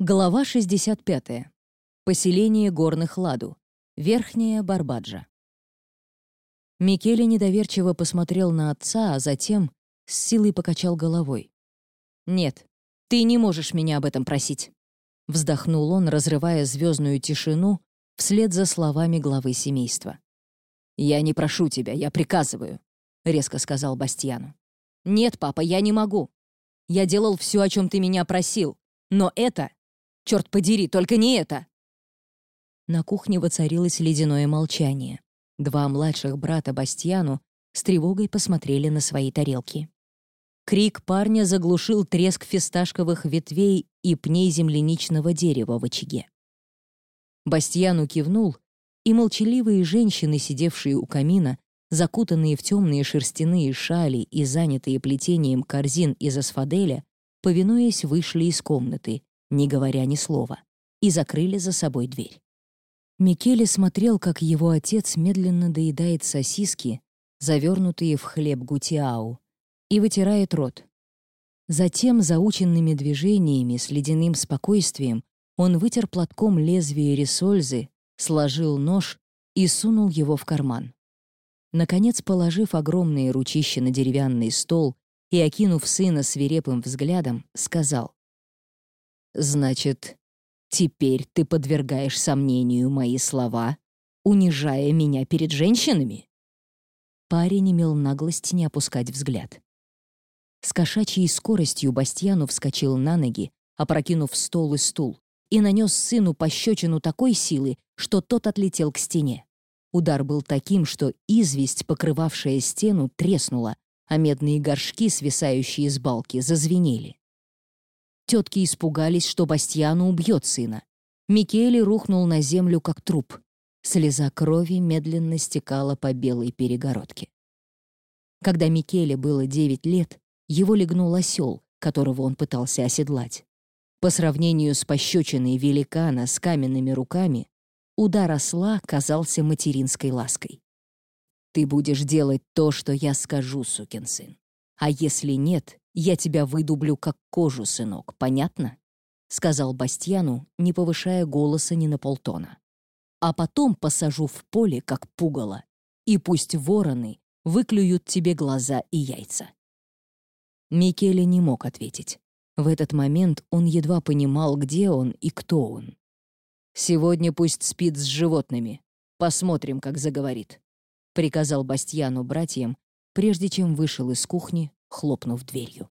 Глава 65. Поселение горных Ладу. Верхняя Барбаджа. Микеле недоверчиво посмотрел на отца, а затем с силой покачал головой. «Нет, ты не можешь меня об этом просить», — вздохнул он, разрывая звездную тишину вслед за словами главы семейства. «Я не прошу тебя, я приказываю», — резко сказал Бастьяну. «Нет, папа, я не могу. Я делал все, о чем ты меня просил, но это Черт подери, только не это!» На кухне воцарилось ледяное молчание. Два младших брата Бастьяну с тревогой посмотрели на свои тарелки. Крик парня заглушил треск фисташковых ветвей и пней земляничного дерева в очаге. Бастьяну кивнул, и молчаливые женщины, сидевшие у камина, закутанные в темные шерстяные шали и занятые плетением корзин из асфаделя, повинуясь, вышли из комнаты, не говоря ни слова, и закрыли за собой дверь. Микеле смотрел, как его отец медленно доедает сосиски, завернутые в хлеб гутиау, и вытирает рот. Затем, заученными движениями с ледяным спокойствием, он вытер платком лезвие рисользы, сложил нож и сунул его в карман. Наконец, положив огромные ручища на деревянный стол и окинув сына свирепым взглядом, сказал Значит, теперь ты подвергаешь сомнению мои слова, унижая меня перед женщинами? Парень имел наглость не опускать взгляд. С кошачьей скоростью Бастьяну вскочил на ноги, опрокинув стол и стул, и нанес сыну пощечину такой силы, что тот отлетел к стене. Удар был таким, что известь, покрывавшая стену, треснула, а медные горшки, свисающие с балки, зазвенели. Тетки испугались, что Бастьяну убьет сына. Микеле рухнул на землю, как труп. Слеза крови медленно стекала по белой перегородке. Когда Микеле было девять лет, его легнул осел, которого он пытался оседлать. По сравнению с пощечиной великана с каменными руками, удар осла казался материнской лаской. «Ты будешь делать то, что я скажу, сукин сын. А если нет, я тебя выдублю как кожу, сынок, понятно?» — сказал Бастьяну, не повышая голоса ни на полтона. «А потом посажу в поле, как пугало, и пусть вороны выклюют тебе глаза и яйца». Микеле не мог ответить. В этот момент он едва понимал, где он и кто он. «Сегодня пусть спит с животными. Посмотрим, как заговорит», — приказал Бастьяну братьям, прежде чем вышел из кухни, хлопнув дверью.